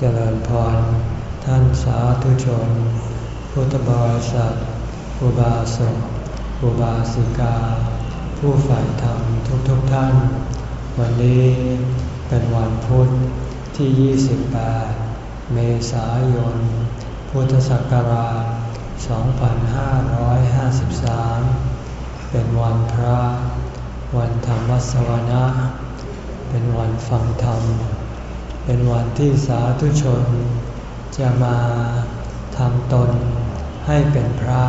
เจริญพร ท่านสาธุชน พุทธบริษัทอุบาสกอุบาสิกา ผู้ฝ่ายธรรมทุกๆทท่าน วันนี้เป็นวันพุธที่ 28 เมษายน พุทธศักราช 2553 เป็นวันพระ วันธรรมสวนะ เป็นวันฟังธรรม เป็นวันที่สาธุชน จะมาทำตนให้เป็นพระ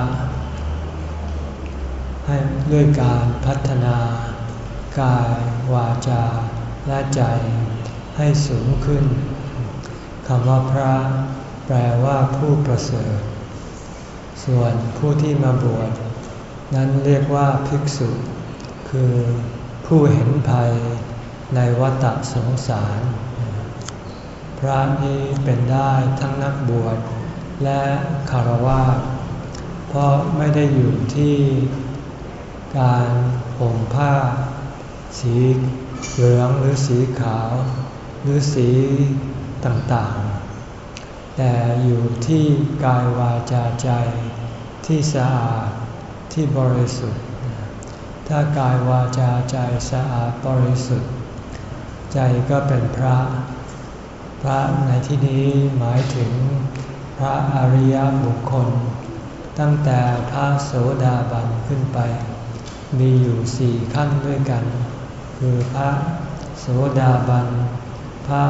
ให้ด้วยการพัฒนากาย วาจา และใจให้สูงขึ้นคำว่าพระ แปลว่าผู้ประเสริฐ ส่วนผู้ที่มาบวชนั้นเรียกว่าภิกษุ คือผู้เห็นภัยในวัฏสงสาร พระนี้เป็นได้ทั้งนักบวชและคารวะเพราะไม่ได้อยู่ที่การห่มผ้า สีเหลืองหรือสีขาว หรือสีต่างๆ แต่อยู่ที่กายวาจาใจที่สะอาดที่บริสุทธิ์ ถ้ากายวาจาใจสะอาดบริสุทธิ์ ใจก็เป็นพระ พระในที่นี้หมายถึงพระอริยบุคคล ตั้งแต่พระโสดาบันขึ้นไป มีอยู่สี่ขั้นด้วยกัน คือพระโสดาบัน พระ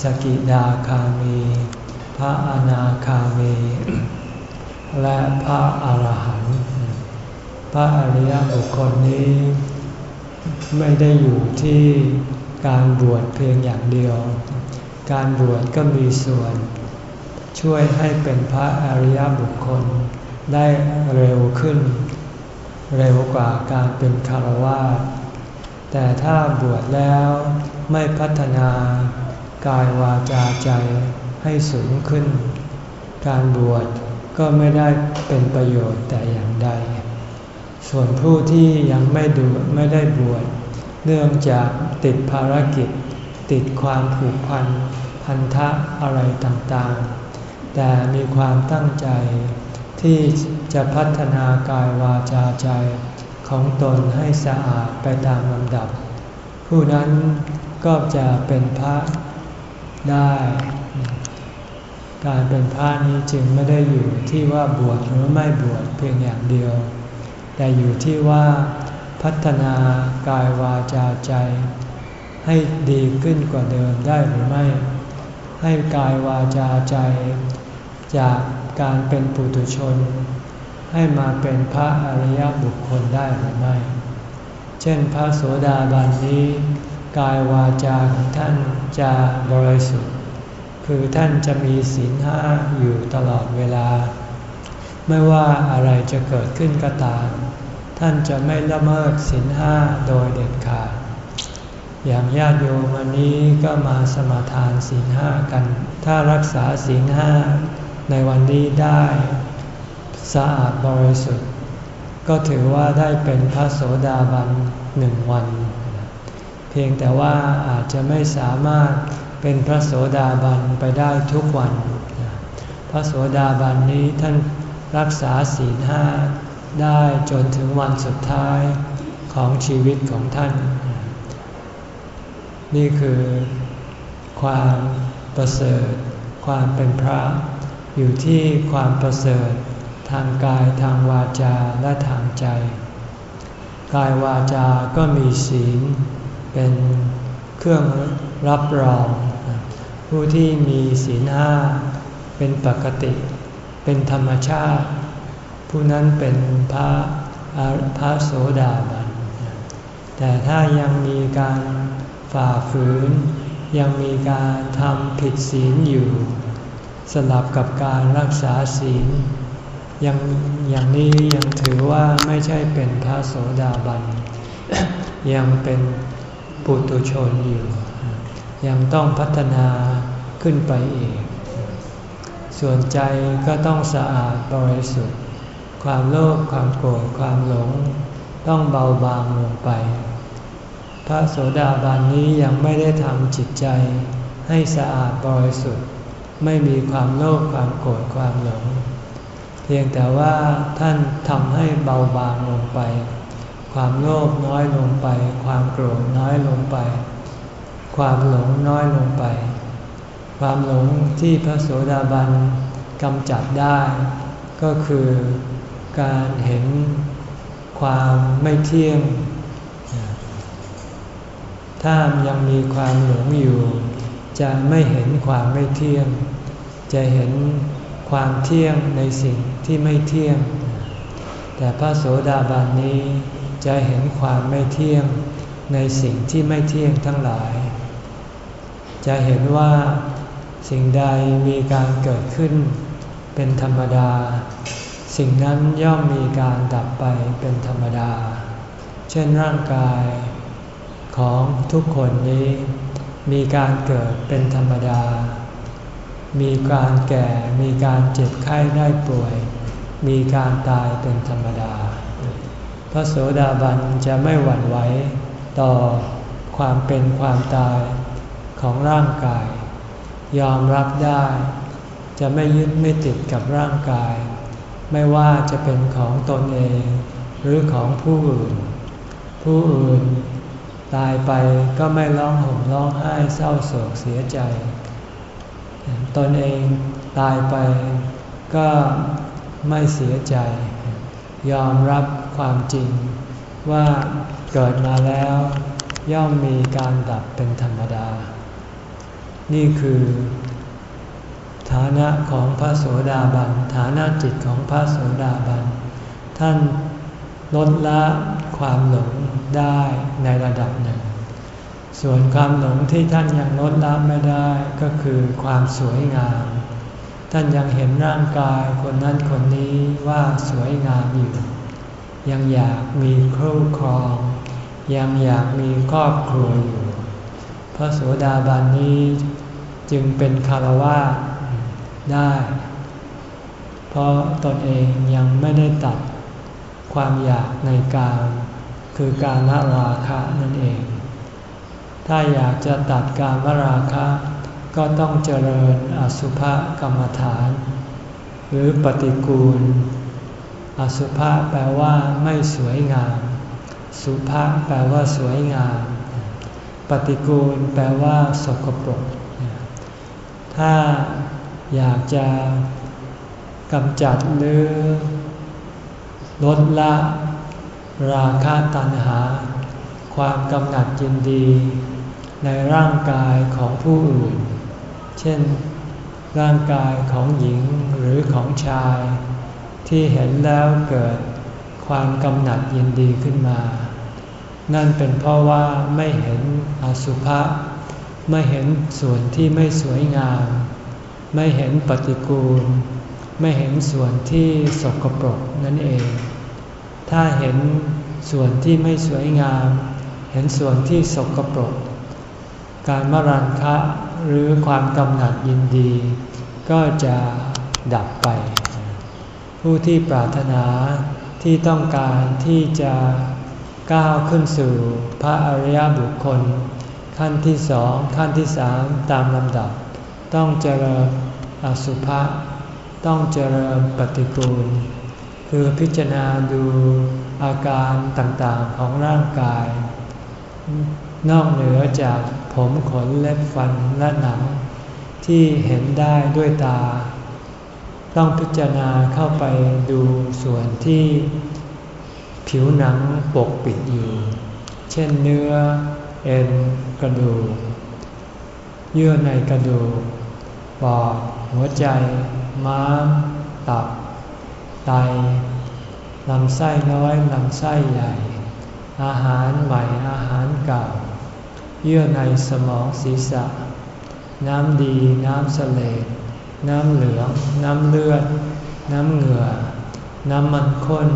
สกิดาคามี พระอนาคามี และพระอรหันต์พระอริยบุคคลนี้ ไม่ได้อยู่ที่การบวชเพียงอย่างเดียว การบวชก็มีส่วน ช่วยให้เป็นพระอริยบุคคลได้เร็วขึ้น เร็วกว่าการเป็นคารวะแต่ถ้าบวชแล้วไม่พัฒนากายวาจาใจให้สูงขึ้น การบวชก็ไม่ได้เป็นประโยชน์แต่อย่างใด ส่วนผู้ที่ยังไม่ดูไม่ได้บวชเนื่องจากติดภารกิจ ติดความผูกพันพันธะอะไรต่างๆ แต่มีความตั้งใจ ที่จะพัฒนากายวาจาใจของตนให้สะอาดไปตามลำดับ ผู้นั้นก็จะเป็นพระได้ การเป็นพระนี้จึงไม่ได้อยู่ที่ว่าบวชหรือไม่บวชเพียงอย่างเดียว แต่อยู่ที่ว่าพัฒนากายวาจาใจ ให้ดีขึ้นกว่าเดิมได้หรือไม่ ให้กายวาจาใจ จากการเป็นปุถุชน ให้มาเป็นพระอริยบุคคลได้หรือไม่ เช่นพระโสดาบันนี้ กายวาจาของท่านจะบริสุทธิ์ คือท่านจะมีศีลห้าอยู่ตลอดเวลา ไม่ว่าอะไรจะเกิดขึ้นก็ตาม ท่านจะไม่ละเมิดศีลห้าโดยเด็ดขาด อย่างญาติโยมวันนี้ก็มาสมาทานศีลห้ากัน ถ้ารักษาศีลห้าในวันนี้ได้สะอาดบริสุทธิ์ ก็ถือว่าได้เป็นพระโสดาบันหนึ่งวัน เพียงแต่ว่าอาจจะไม่สามารถเป็นพระโสดาบันไปได้ทุกวัน พระโสดาบันนี้ท่านรักษาศีลห้าได้จนถึงวันสุดท้ายของชีวิตของท่าน นี่คือความประเสริฐ ความเป็นพระ อยู่ที่ความประเสริฐ ทางกายทางวาจาและทางใจ กายวาจาก็มีศีล เป็นเครื่องรับรอง ผู้ที่มีศีลห้าเป็นปกติ เป็นธรรมชาติ ผู้นั้นเป็นพระพระโสดาบันแต่ถ้ายังมีการ ฝ่าฝืน ยังมีการทำผิดศีลอยู่ สลับกับการรักษาศีลยังอย่างนี้ยังถือว่าไม่ใช่เป็นพระโสดาบัน ยังเป็นปุตุชนอยู่ ยังต้องพัฒนาขึ้นไปอีก ส่วนใจก็ต้องสะอาดบริสุทธิ์ ความโลภความโกรธความหลง ต้องเบาบางลงไป พระโสดาบันนี้ยังไม่ได้ทำจิตใจให้สะอาดบริสุทธิ์ไม่มีความโลภความโกรธความหลง เพียงแต่ว่าท่านทำให้เบาบางลงไป ความโลภน้อยลงไป ความโกรธน้อยลงไป ความหลงน้อยลงไป ความหลงที่พระโสดาบันกำจัดได้ ก็คือการเห็นความไม่เที่ยง ถ้ายังมีความหลงอยู่ จะไม่เห็นความไม่เที่ยง จะเห็นความเที่ยงในสิ่งที่ไม่เที่ยง แต่พระโสดาบันนี้จะเห็นความไม่เที่ยงในสิ่งที่ไม่เที่ยงทั้งหลาย จะเห็นว่าสิ่งใดมีการเกิดขึ้นเป็นธรรมดา สิ่งนั้นย่อมมีการดับไปเป็นธรรมดา เช่นร่างกาย ของทุกคนนี้ มีการเกิดเป็นธรรมดา มีการแก่ มีการเจ็บไข้ได้ป่วย มีการตายเป็นธรรมดา พระโสดาบันจะไม่หวั่นไหวต่อความเป็นความตายของร่างกาย ยอมรับได้ จะไม่ยึดไม่ติดกับร่างกาย ไม่ว่าจะเป็นของตนเอง หรือของผู้อื่น ผู้อื่น ตายไปก็ไม่ร้องห่มร้องไห้เศร้าโศกเสียใจ ตนเองตายไปก็ไม่เสียใจ ยอมรับความจริงว่าเกิดมาแล้วย่อมมีการดับเป็นธรรมดา นี่คือ ฐานะของพระโสดาบัน ฐานะจิตของพระโสดาบัน ท่านลดละ ความหลงได้ในระดับหนึ่ง ส่วนความหลงที่ท่านยังลดละไม่ได้ก็คือความสวยงาม ท่านยังเห็นร่างกายคนนั้นคนนี้ว่าสวยงามอยู่ ยังอยากมีครูครอง ยังอยากมีครอบครัวอยู่ พระโสดาบันนี้จึงเป็นคารวะได้ เพราะตนเองยังไม่ได้ตัดความอยากในการ คือการละราคะนั่นเอง ถ้าอยากจะตัดการละราคะ ก็ต้องเจริญอสุภกรรมฐาน หรือปฏิกูล อสุภะแปลว่าไม่สวยงาม สุภะแปลว่าสวยงาม ปฏิกูลแปลว่าสกปรก ถ้าอยากจะกำจัดหรือลดละ ราคะตัณหา ความกำหนัดยินดี ในร่างกายของผู้อื่น เช่น ร่างกายของหญิงหรือของชาย ที่เห็นแล้วเกิดความกำหนัดยินดีขึ้นมา นั่นเป็นเพราะว่าไม่เห็นอสุภะไม่เห็นส่วนที่ไม่สวยงาม ไม่เห็นปฏิกูล ไม่เห็นส่วนที่สกปรกนั่นเอง ถ้าเห็นส่วนที่ไม่สวยงาม เห็นส่วนที่สกปรก การมรันคะหรือความกำหนัดยินดี ก็จะดับไป ผู้ที่ปรารถนาที่ต้องการที่จะก้าวขึ้นสู่พระอริยบุคคล ขั้นที่สองขั้นที่สามตามลำดับ ต้องเจริญอสุภะต้องเจริญปฏิกูล คือพิจารณาดูอาการต่างๆของร่างกาย นอกเหนือจากผมขนเล็บฟันและหนัง ที่เห็นได้ด้วยตา ต้องพิจารณาเข้าไปดูส่วนที่ผิวหนังปกปิดอยู่ เช่นเนื้อ เอ็น กระดูก เยื่อในกระดูก ปอด หัวใจ ม้าม ตับ ไตลำไส้น้อยลำไส้ใหญ่ อาหารใหม่อาหารเก่า เยื่อในสมองศีรษะ น้ำดีน้ำเสลดน้ำเหลือง น้ำเลือด น้ำเหงื่อ น้ำมันข้น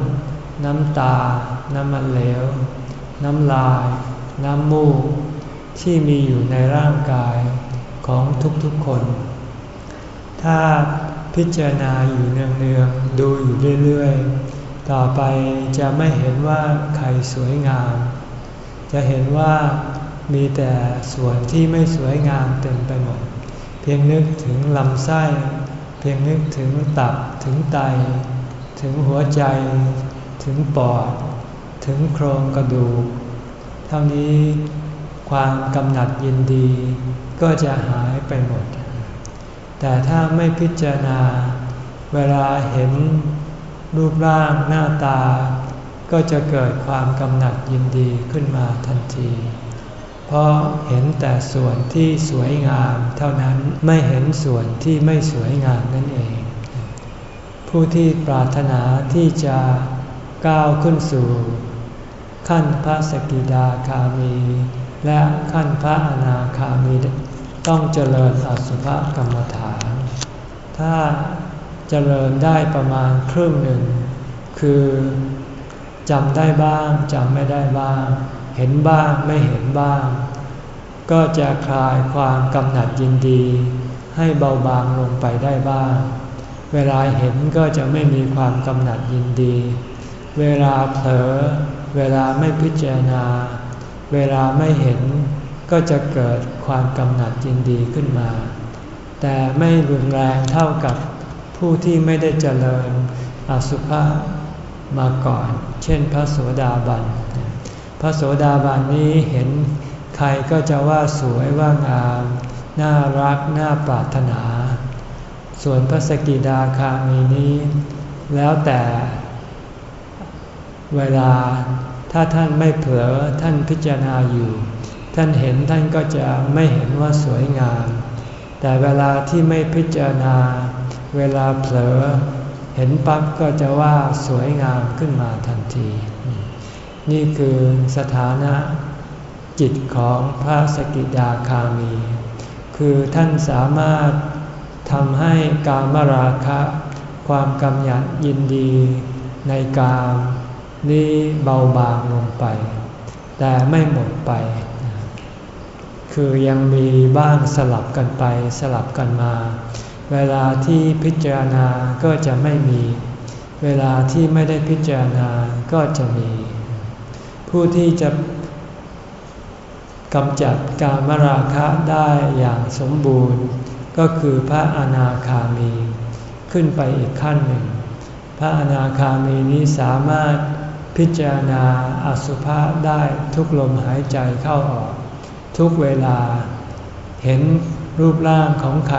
น้ำตา น้ำมันเหลว น้ำลาย น้ำมูก ที่มีอยู่ในร่างกายของทุกๆคน ถ้า พิจารณาอยู่เนืองๆ ดูอยู่เรื่อยๆ ต่อไปจะไม่เห็นว่าใครสวยงาม จะเห็นว่ามีแต่ส่วนที่ไม่สวยงามเต็มไปหมด เพียงนึกถึงลำไส้ เพียงนึกถึงตับ ถึงไต ถึงหัวใจ ถึงปอด ถึงโครงกระดูก เท่านี้ความกำหนัดยินดีก็จะหายไปหมด แต่ถ้าไม่พิจารณา เวลาเห็นรูปร่างหน้าตา ก็จะเกิดความกำหนัดยินดีขึ้นมาทันที เพราะเห็นแต่ส่วนที่สวยงามเท่านั้นไม่เห็นส่วนที่ไม่สวยงามนั่นเอง ผู้ที่ปรารถนาที่จะก้าวขึ้นสู่ ขั้นพระสกิดาคามี และขั้นพระอนาคามี ต้องเจริญอสุภกรรมฐาน ถ้าเจริญได้ประมาณครึ่งหนึ่ง คือจำได้บ้างจำไม่ได้บ้าง เห็นบ้างไม่เห็นบ้าง ก็จะคลายความกำหนัดยินดี ให้เบาบางลงไปได้บ้าง เวลาเห็นก็จะไม่มีความกำหนัดยินดี เวลาเผลอ เวลาไม่พิจารณา เวลาไม่เห็น ก็จะเกิดความกำหนัดยินดีขึ้นมา แต่ไม่รุนแรงเท่ากับผู้ที่ไม่ได้เจริญอสุภะมาก่อน เช่นพระโสดาบัน พระโสดาบันนี้เห็นใครก็จะว่าสวยว่างาม น่ารัก น่าปรารถนา ส่วนพระสกิดาคามีนี้ แล้วแต่เวลาถ้าท่านไม่เผลอท่านพิจารณาอยู่ ท่านเห็นท่านก็จะไม่เห็นว่าสวยงาม แต่เวลาที่ไม่พิจารณา เวลาเผลอ เห็นปั๊บก็จะว่าสวยงามขึ้นมาทันที นี่คือสถานะจิตของพระสกิดาคามี คือท่านสามารถทำให้กามราคะ ความกำหยัดยินดีในกาม นี้เบาบางลงไป แต่ไม่หมดไป คือยังมีบ้างสลับกันไปสลับกันมา เวลาที่พิจารณาก็จะไม่มี เวลาที่ไม่ได้พิจารณาก็จะมี ผู้ที่จะกำจัดการมราคะได้อย่างสมบูรณ์ ก็คือพระอนาคามี ขึ้นไปอีกขั้นหนึ่ง พระอนาคามีนี้สามารถพิจารณาอสุภะได้ทุกลมหายใจเข้าออก ทุกเวลา เห็นรูปร่างของใคร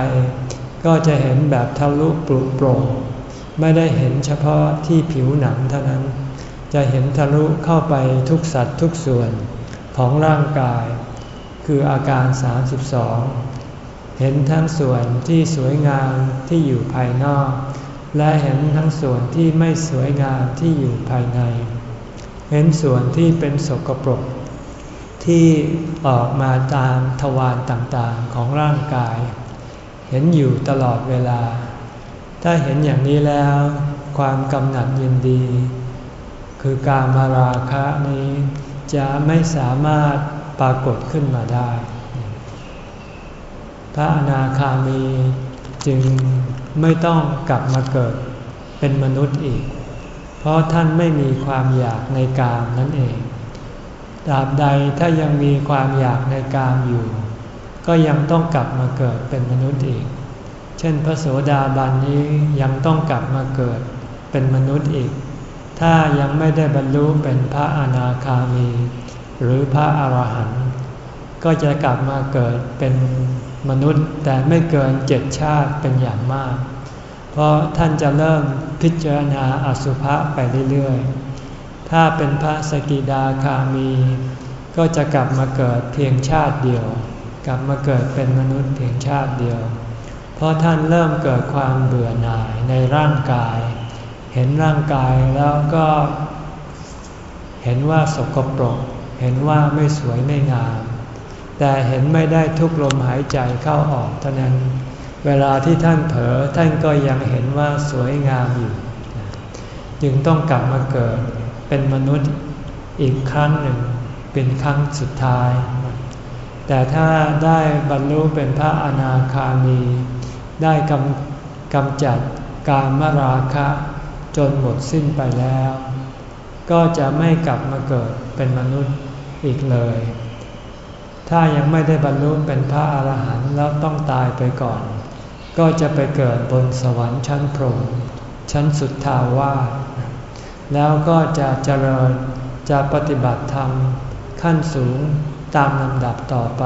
ก็จะเห็นแบบทะลุปลุกโปร่งไม่ได้เห็นเฉพาะที่ผิวหนังเท่านั้น จะเห็นทะลุเข้าไปทุกสัตว์ทุกส่วนของร่างกาย คืออาการ 32 เห็นทั้งส่วนที่สวยงามที่อยู่ภายนอก และเห็นทั้งส่วนที่ไม่สวยงามที่อยู่ภายใน เห็นส่วนที่เป็นสกปรก ที่ออกมาตามทวารต่างๆของร่างกาย เห็นอยู่ตลอดเวลา ถ้าเห็นอย่างนี้แล้ว ความกำหนัดยินดี คือการมาราคะนี้ จะไม่สามารถปรากฏขึ้นมาได้ พระอนาคามีจึงไม่ต้องกลับมาเกิดเป็นมนุษย์อีก เพราะท่านไม่มีความอยากในกามนั่นเอง ตราบใดถ้ายังมีความอยากในกามอยู่ ก็ยังต้องกลับมาเกิดเป็นมนุษย์อีก เช่นพระโสดาบันนี้ยังต้องกลับมาเกิดเป็นมนุษย์อีก ถ้ายังไม่ได้บรรลุเป็นพระอนาคามี หรือพระอรหันต์ก็จะกลับมาเกิดเป็นมนุษย์แต่ไม่เกินเจ็ดชาติเป็นอย่างมาก เพราะท่านจะเริ่มพิจารณาอสุภะไปเรื่อย ถ้าเป็นพระสกิดาคามี ก็จะกลับมาเกิดเพียงชาติเดียว กลับมาเกิดเป็นมนุษย์เพียงชาติเดียว เพราะท่านเริ่มเกิดความเบื่อหน่ายในร่างกาย เห็นร่างกายแล้วก็ เห็นว่าสกปรก เห็นว่าไม่สวยไม่งาม แต่เห็นไม่ได้ทุกลมหายใจเข้าออกเท่านั้น เวลาที่ท่านเผลอท่านก็ยังเห็นว่าสวยงามอยู่ จึงต้องกลับมาเกิด เป็นมนุษย์อีกครั้งหนึ่ง เป็นครั้งสุดท้าย แต่ถ้าได้บรรลุเป็นพระอนาคามี ได้กำกำจัดกามราคะจนหมดสิ้นไปแล้ว ก็จะไม่กลับมาเกิดเป็นมนุษย์อีกเลย ถ้ายังไม่ได้บรรลุเป็นพระอาหารหันต์แล้วต้องตายไปก่อน ก็จะไปเกิดบนสวรรค์ชั้นพรหมชั้นสุดทาวาส แล้วก็จะเจริญจะปฏิบัติธรรมขั้นสูงตามลำดับต่อไป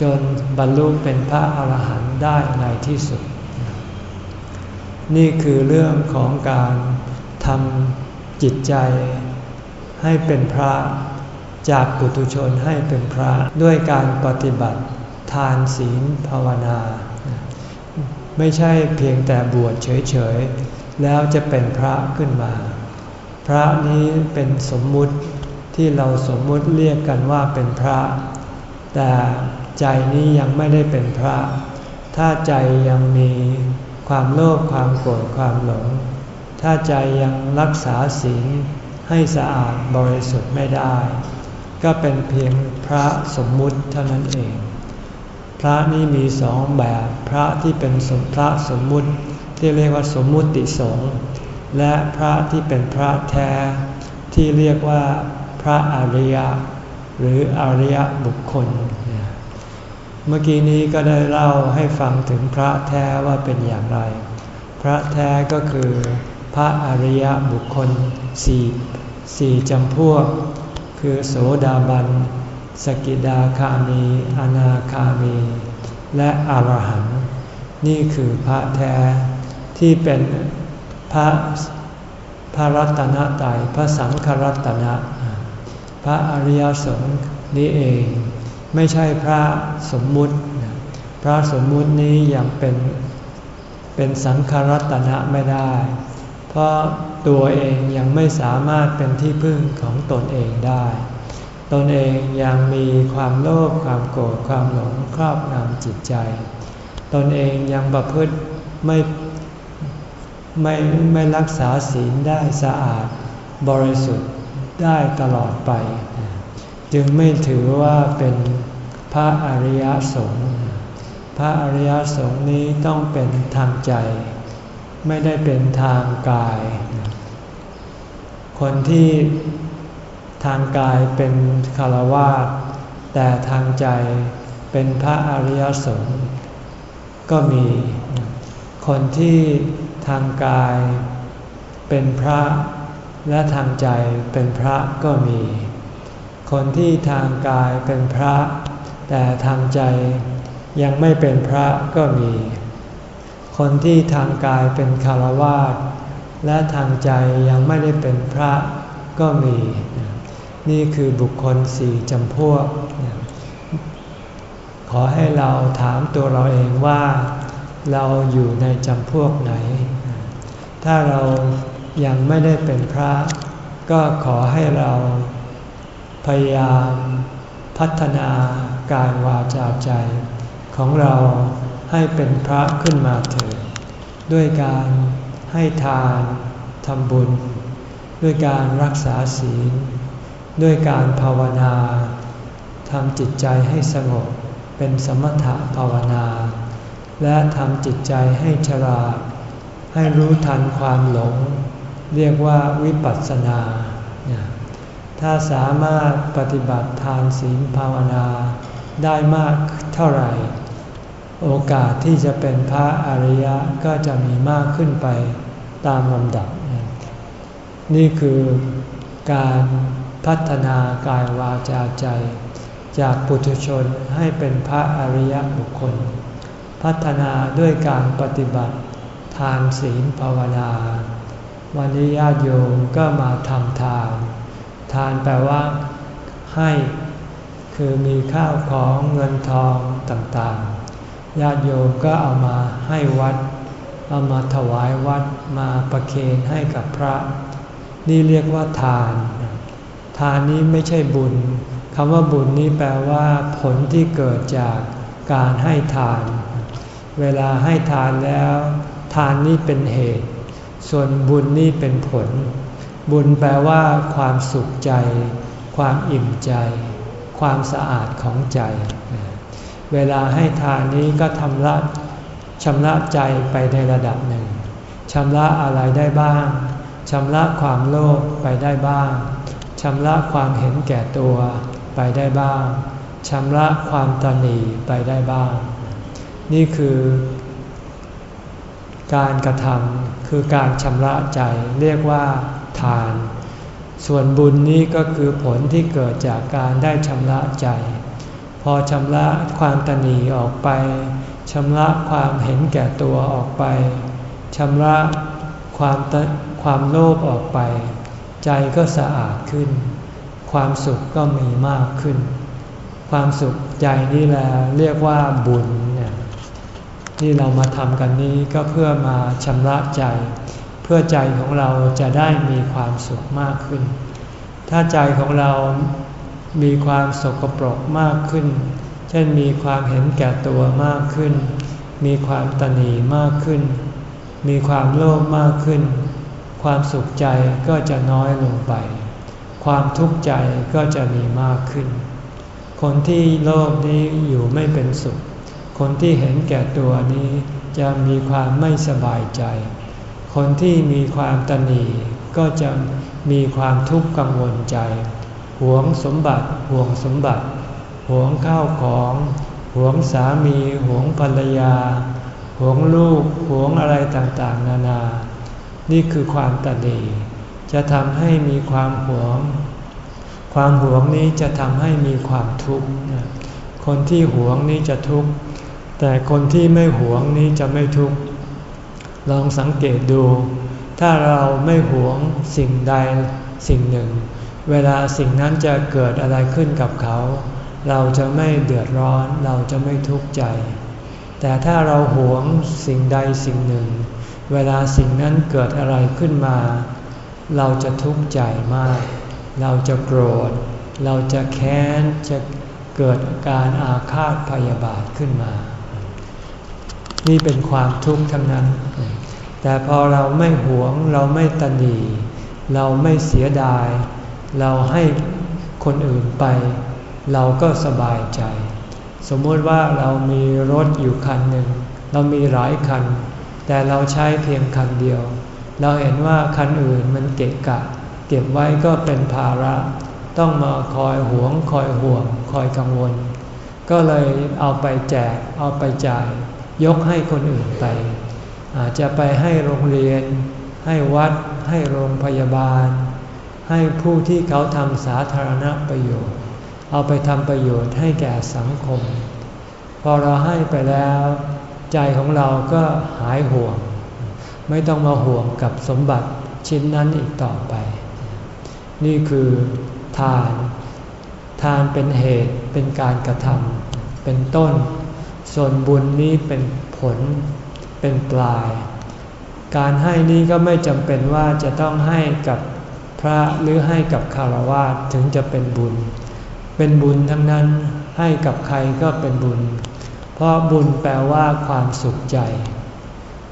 จนบรรลุเป็นพระอาหารหันต์ได้ในที่สุด นี่คือเรื่องของการทำจิตใจให้เป็นพระจากปุถุชนให้เป็นพระด้วยการปฏิบัติทานศีลภาวนา ไม่ใช่เพียงแต่บวชเฉยๆ แล้วจะเป็นพระขึ้นมา พระนี้เป็นสมมุติที่เราสมมุติเรียกกันว่าเป็นพระ แต่ใจนี้ยังไม่ได้เป็นพระ ถ้าใจยังมีความโลภความโกรธความหลง ถ้าใจยังรักษาศีลให้สะอาดบริสุทธิ์ไม่ได้ ก็เป็นเพียงพระสมมุติเท่านั้นเอง พระนี้มีสองแบบพระที่เป็นสมพระสมมุติที่เรียกว่าสมมุติสงฆ์ และพระที่เป็นพระแท้ที่เรียกว่าพระอริยะ หรืออริยบุคคล เมื่อกี้นี้ก็ได้เล่าให้ฟังถึงพระแท้ว่าเป็นอย่างไร พระแท้ก็คือพระอริยบุคคลสี่สี่จำพวก คือโสดาบัน สกิดาคามี อนาคามี และอรหันต์นี่คือพระแท้ที่เป็น พระพระรัตนตรัยพระสังฆรัตนะ พระอริยสงฆ์นี้เอง ไม่ใช่พระสมมุติ พระสมมุตินี้ยังเป็นเป็นสังฆรัตนะไม่ได้ เพราะตัวเองยังไม่สามารถเป็นที่พึ่งของตนเองได้ ตนเองยังมีความโลภความโกรธความหลงครอบงำจิตใจ ตนเองยังประพฤติไม่ ไม่ไม่รักษาศีลได้สะอาดบริสุทธิ์ได้ตลอดไป จึงไม่ถือว่าเป็นพระอริยสงฆ์พระอริยสงฆ์นี้ต้องเป็นทางใจ ไม่ได้เป็นทางกาย คนที่ทางกายเป็นคารวะแต่ทางใจเป็นพระอริยสงฆ์ก็มี คนที่ ทางกายเป็นพระและทางใจเป็นพระก็มี คนที่ทางกายเป็นพระ แต่ทางใจยังไม่เป็นพระก็มี คนที่ทางกายเป็นคารวาสและทางใจยังไม่ได้เป็นพระก็มี นี่คือบุคคลสี่จำพวก ขอให้เราถามตัวเราเองว่า เราอยู่ในจำพวกไหน ถ้าเรายังไม่ได้เป็นพระ ก็ขอให้เราพยายามพัฒนาการวาจาใจ ของเราให้เป็นพระขึ้นมาเถิดด้วยการให้ทานทำบุญ ด้วยการรักษาศีล ด้วยการภาวนาทำจิตใจให้สงบเป็นสมถะภาวนา และทำจิตใจให้ฉลาด ให้รู้ทันความหลง เรียกว่าวิปัสสนา ถ้าสามารถปฏิบัติทานศีลภาวนาได้มากเท่าไหร่ โอกาสที่จะเป็นพระอริยะก็จะมีมากขึ้นไปตามลำดับ นี่คือการพัฒนากายวาจาใจ จากปุถุชนให้เป็นพระอริยบุคคล พัฒนาด้วยการปฏิบัติทานศีลภาวนา วันนี้ญาติโยมก็มาทำทาน ทานแปลว่า ให้คือมีข้าวของเงินทองต่างๆ ญาติโยมก็เอามาให้วัด เอามาถวายวัดมาประเคนให้กับพระ นี่เรียกว่าทาน ทานนี้ไม่ใช่บุญคำว่าบุญนี้แปลว่า ผลที่เกิดจากการให้ทาน เวลาให้ทานแล้ว ทานนี้เป็นเหตุ ส่วนบุญนี่เป็นผล บุญแปลว่าความสุขใจ ความอิ่มใจ ความสะอาดของใจ เวลาให้ทานนี้ก็ทำละชำระใจไปในระดับหนึ่งชำระอะไรได้บ้าง ชำระความโลภไปได้บ้าง ชำระความเห็นแก่ตัวไปได้บ้างชชำระความตนีไปได้บ้าง นี่คือการกระทำคือการชำระใจเรียกว่าทาน ส่วนบุญนี้ก็คือผลที่เกิดจากการได้ชำระใจ พอชำระความตนีออกไปชำระความเห็นแก่ตัวออกไปชำระความความโลภออกไป ใจก็สะอาดขึ้น ความสุขก็มีมากขึ้น ความสุขใจนี่แหละเรียกว่าบุญ ที่เรามาทำกันนี้ก็เพื่อมาชำระใจ เพื่อใจของเราจะได้มีความสุขมากขึ้น ถ้าใจของเรามีความสกปรกมากขึ้น เช่นมีความเห็นแก่ตัวมากขึ้น มีความตนีมากขึ้น มีความโลภมากขึ้น ความสุขใจก็จะน้อยลงไป ความทุกข์ใจก็จะมีมากขึ้น คนที่โลภนี้อยู่ไม่เป็นสุข คนที่เห็นแก่ตัวนี้จะมีความไม่สบายใจ คนที่มีความตนีก็จะมีความทุกข์กังวลใจ หวงสมบัติ หวงสมบัติ หวงข้าวของ หวงสามี หวงภรรยา หวงลูก หวงอะไรต่างๆ นานา นี่คือความตนีจะทำให้มีความหวง ความหวงนี้จะทำให้มีความทุกข์ คนที่หวงนี้จะทุกข์ แต่คนที่ไม่หวงนี้จะไม่ทุกข์ ลองสังเกตดู ถ้าเราไม่หวงสิ่งใดสิ่งหนึ่ง เวลาสิ่งนั้นจะเกิดอะไรขึ้นกับเขา เราจะไม่เดือดร้อน เราจะไม่ทุกข์ใจ แต่ถ้าเราหวงสิ่งใดสิ่งหนึ่ง เวลาสิ่งนั้นเกิดอะไรขึ้นมา เราจะทุกข์ใจมาก เราจะโกรธ เราจะแค้น จะเกิดการอาฆาตพยาบาทขึ้นมา นี่เป็นความทุกข์ทั้งนั้น แต่พอเราไม่หวง เราไม่ตนี เราไม่เสียดาย เราให้คนอื่นไป เราก็สบายใจ สมมติว่าเรามีรถอยู่คันหนึ่ง เรามีหลายคัน แต่เราใช้เพียงคันเดียว เราเห็นว่าคันอื่นมันเกะกะ เก็บไว้ก็เป็นภาระ ต้องมาคอยหวง คอยห่วง คอยกังวล ก็เลยเอาไปแจก เอาไปจ่าย ยกให้คนอื่นไป อาจจะไปให้โรงเรียน ให้วัด ให้โรงพยาบาล ให้ผู้ที่เขาทำสาธารณประโยชน์ เอาไปทำประโยชน์ให้แก่สังคม พอเราให้ไปแล้ว ใจของเราก็หายห่วง ไม่ต้องมาห่วงกับสมบัติชิ้นนั้นอีกต่อไป นี่คือทาน ทานเป็นเหตุเป็นการกระทำเป็นต้น ส่วนบุญนี้เป็นผลเป็นปลาย การให้นี้ก็ไม่จำเป็นว่าจะต้องให้กับพระหรือให้กับคารวะถึงจะเป็นบุญ เป็นบุญทั้งนั้นให้กับใครก็เป็นบุญ เพราะบุญแปลว่าความสุขใจ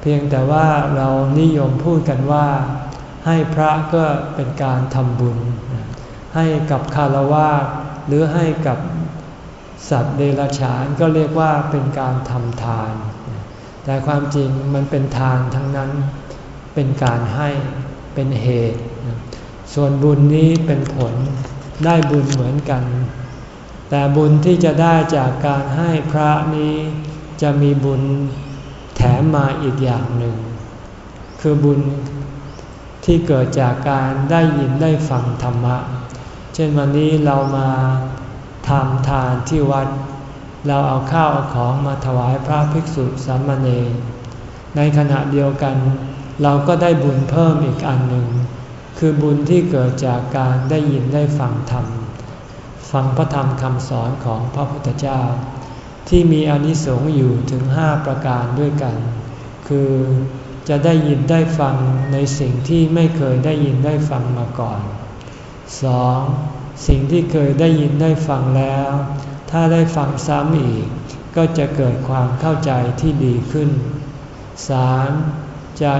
เพียงแต่ว่าเรานิยมพูดกันว่า ให้พระก็เป็นการทำบุญ ให้กับคารวะหรือให้กับ สัตว์เดรัจฉานก็เรียกว่าเป็นการทำทาน แต่ความจริงมันเป็นทานทั้งนั้นเป็นการให้เป็นเหตุ ส่วนบุญนี้เป็นผลได้บุญเหมือนกัน แต่บุญที่จะได้จากการให้พระนี้จะมีบุญแถมมาอีกอย่างหนึ่ง คือบุญที่เกิดจากการได้ยินได้ฟังธรรมะ เช่นวันนี้เรามา ทำทานที่วัด เราเอาข้าวเอาของมาถวายพระภิกษุสามเณรในขณะเดียวกัน เราก็ได้บุญเพิ่มอีกอันหนึ่ง คือบุญที่เกิดจากการได้ยินได้ฟังธรรม ฟังพระธรรมคำสอนของพระพุทธเจ้า ที่มีอนิสงส์อยู่ถึงห้าประการด้วยกัน คือจะได้ยินได้ฟังในสิ่งที่ไม่เคยได้ยินได้ฟังมาก่อน 2. สิ่งที่เคยได้ยินได้ฟังแล้ว ถ้าได้ฟังซ้ำอีก ก็จะเกิดความเข้าใจที่ดีขึ้น 3. จะ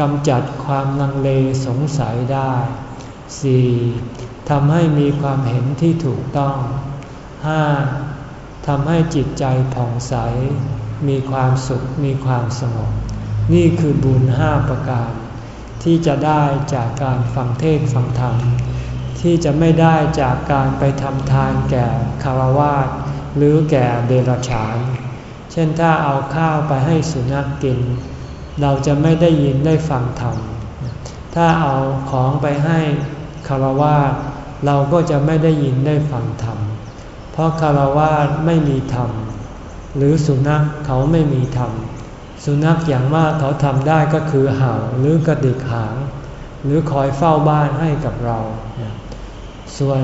กำจัดความลังเลสงสัยได้ 4. ทำให้มีความเห็นที่ถูกต้อง 5. ทำให้จิตใจผ่องใส มีความสุข มีความสงบ นี่คือบุญห้าประการ ที่จะได้จากการฟังเทศฟังธรรม ที่จะไม่ได้จากการไปทำทานแก่คารวาสหรือแก่เดรัจฉาน เช่นถ้าเอาข้าวไปให้สุนัขกกิน เราจะไม่ได้ยินได้ฟังธรรม ถ้าเอาของไปให้คารวาสเราก็จะไม่ได้ยินได้ฟังธรรม เพราะคารวาสไม่มีธรรม หรือสุนัขเขาไม่มีธรรม สุนัขอย่างมากเขาทำได้ก็คือเห่าหรือกระดิกหาง หรือคอยเฝ้าบ้านให้กับเรา ส่วน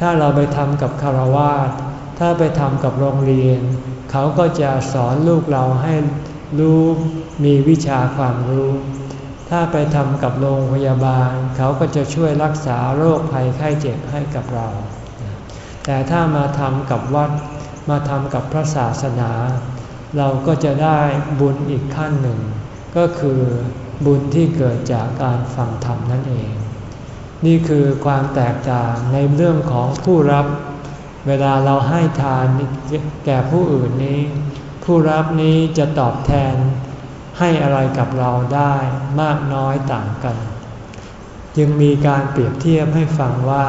ถ้าเราไปทำกับคารวาสถ้าไปทำกับโรงเรียน เขาก็จะสอนลูกเราให้รู้มีวิชาความรู้ ถ้าไปทำกับโรงพยาบาล เขาก็จะช่วยรักษาโรคภัยไข้เจ็บให้กับเรา แต่ถ้ามาทำกับวัดมาทำกับพระศาสนา เราก็จะได้บุญอีกขั้นหนึ่ง ก็คือบุญที่เกิดจากการฟังธรรมนั่นเอง นี่คือความแตกต่างในเรื่องของผู้รับ เวลาเราให้ทานแก่ผู้อื่นนี้ ผู้รับนี้จะตอบแทนให้อะไรกับเราได้มากน้อยต่างกัน จึงมีการเปรียบเทียบให้ฟังว่า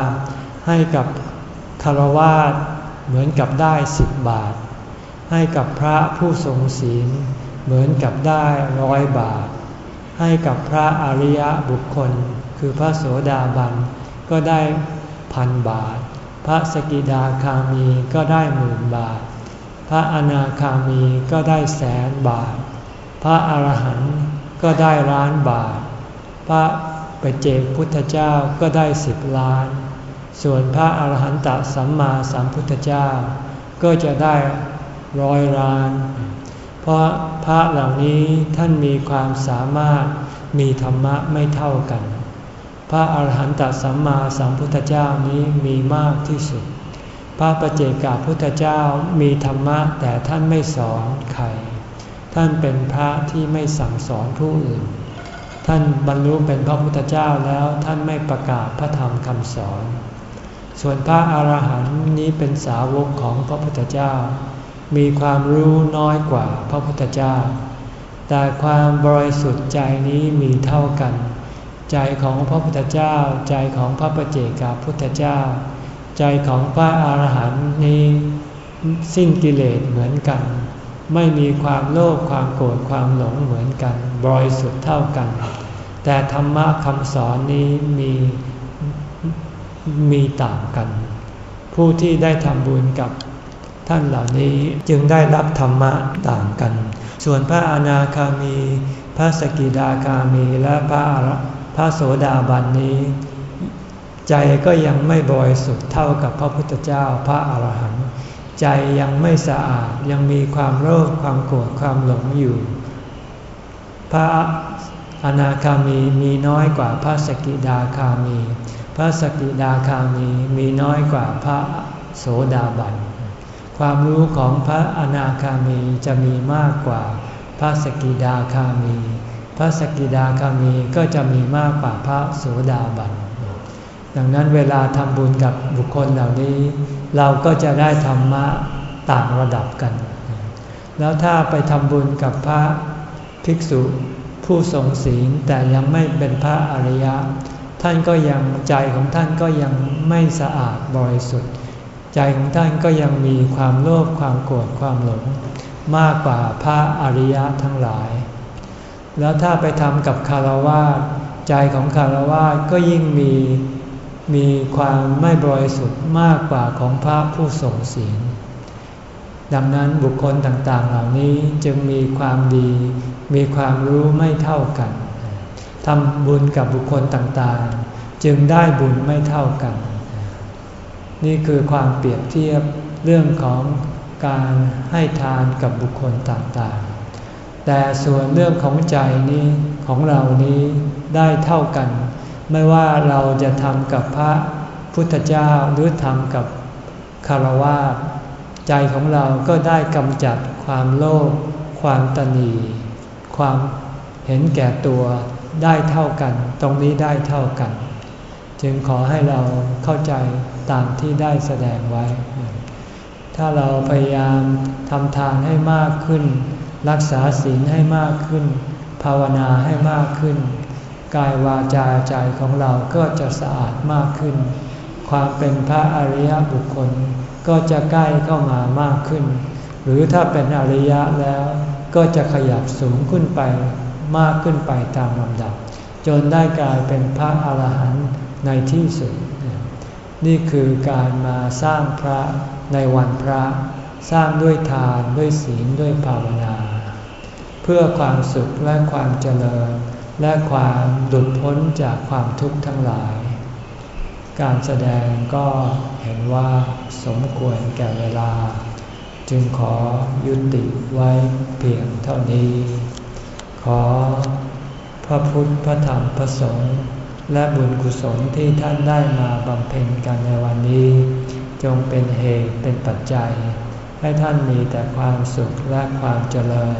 ให้กับคารวาสเหมือนกับได้สิบบาท ให้กับพระผู้ทรงศีลเหมือนกับได้ร้อยบาท ให้กับพระอริยบุคคล คือพระโสดาบันก็ได้พันบาท พระสกิดาคามีก็ได้หมื่นบาท พระอนาคามีก็ได้แสนบาท พระอรหันต์ก็ได้ล้านบาท พระปเจกพุทธเจ้าก็ได้สิบล้าน ส่วนพระอรหันตสัมมาสัมพุทธเจ้า ก็จะได้ร้อยล้าน เพราะพระเหล่านี้ท่านมีความสามารถมีธรรมะไม่เท่ากัน พระอาหารหันตสัมมาสัมพุทธเจ้านี้มีมากที่สุด พระประเจกาพุทธเจ้ามีธรรมะแต่ท่านไม่สอนใคร ท่านเป็นพระที่ไม่สั่งสอนผู้อื่น ท่านบรรลุเป็นพระพุทธเจ้าแล้วท่านไม่ประกาศพระธรรมคำสอน ส่วนพระอาหารหันต์นี้เป็นสาวกของพระพุทธเจ้า มีความรู้น้อยกว่าพระพุทธเจ้า แต่ความบริสุทธิ์ใจนี้มีเท่ากัน ใจของพระพุทธเจ้า ใจของพระปเจกาพุทธเจ้า ใจของพระอาหารหันต์นี้สิ้นกิเลสเหมือนกัน ไม่มีความโลภความโกรธความหลงเหมือนกันบริสุทธิ์เท่ากัน แต่ธรรมะคำสอนนี้มีมีต่างกัน ผู้ที่ได้ทำบุญกับท่านเหล่านี้จึงได้รับธรรมะต่างกัน ส่วนพระอนาคามี พระสกิดาคามี และพระ พระโสดาบันนี้ ใจก็ยังไม่บริสุทธิ์เท่ากับพระพุทธเจ้าพระอาหารหันต์ใจยังไม่สะอาดยังมีความโลภความโกรธความหลงอยู่ พระอนาคามีมีน้อยกว่าพระสกิดาคามี พระสกิดาคามีมีน้อยกว่าพระโสดาบัน ความรู้ของพระอนาคามีจะมีมากกว่าพระสกิดาคามี พระสกิดาคามีก็จะมีมากกว่าพระโสดาบัน ดังนั้นเวลาทำบุญกับบุคคลเหล่านี้ เราก็จะได้ธรรมะต่างระดับกัน แล้วถ้าไปทำบุญกับพระภิกษุผู้ทรงศีลแต่ยังไม่เป็นพระอริยะ ท่านก็ยังใจของท่านก็ยังไม่สะอาดบริสุทธิ์ ใจของท่านก็ยังมีความโลภความโกรธความหลง มากกว่าพระอริยะทั้งหลาย แล้วถ้าไปทำกับคารวะใจของคารวะก็ยิ่งมีมีความไม่บริสุทธิ์มากกว่าของพระผู้ทรงศีลดังนั้นบุคคลต่างๆเหล่านี้จึงมีความดี มีความรู้ไม่เท่ากันทำบุญกับบุคคลต่างๆ จึงได้บุญไม่เท่ากัน นี่คือความเปรียบเทียบเรื่องของการให้ทานกับบุคคลต่างๆ แต่ส่วนเรื่องของใจนี้ของเรานี้ได้เท่ากัน ไม่ว่าเราจะทำกับพระพุทธเจ้าหรือทำกับคารวะใจของเราก็ได้กำจัดความโลภความตนีความเห็นแก่ตัวได้เท่ากัน ตรงนี้ได้เท่ากัน จึงขอให้เราเข้าใจตามที่ได้แสดงไว้ ถ้าเราพยายามทำทานให้มากขึ้น รักษาศีลให้มากขึ้น ภาวนาให้มากขึ้น กายวาจาใจของเราก็จะสะอาดมากขึ้น ความเป็นพระอริยบุคคลก็จะใกล้เข้ามามากขึ้น หรือถ้าเป็นอริยะแล้วก็จะขยับสูงขึ้นไปมากขึ้นไปตามลำดับ จนได้กลายเป็นพระอาหารหันต์ในที่สุด นี่คือการมาสร้างพระในวันพระ สร้างด้วยทานด้วยศีลด้วยภาวนา เพื่อความสุขและความเจริญ และความหลุดพ้นจากความทุกข์ทั้งหลาย การแสดงก็เห็นว่าสมควรแก่เวลา จึงขอยุติไว้เพียงเท่านี้ ขอพระพุทธพระธรรมพระสงฆ์และบุญกุศลที่ท่านได้มาบำเพ็ญกันในวันนี้ จงเป็นเหตุเป็นปัจจัย ให้ท่านมีแต่ความสุขและความเจริญ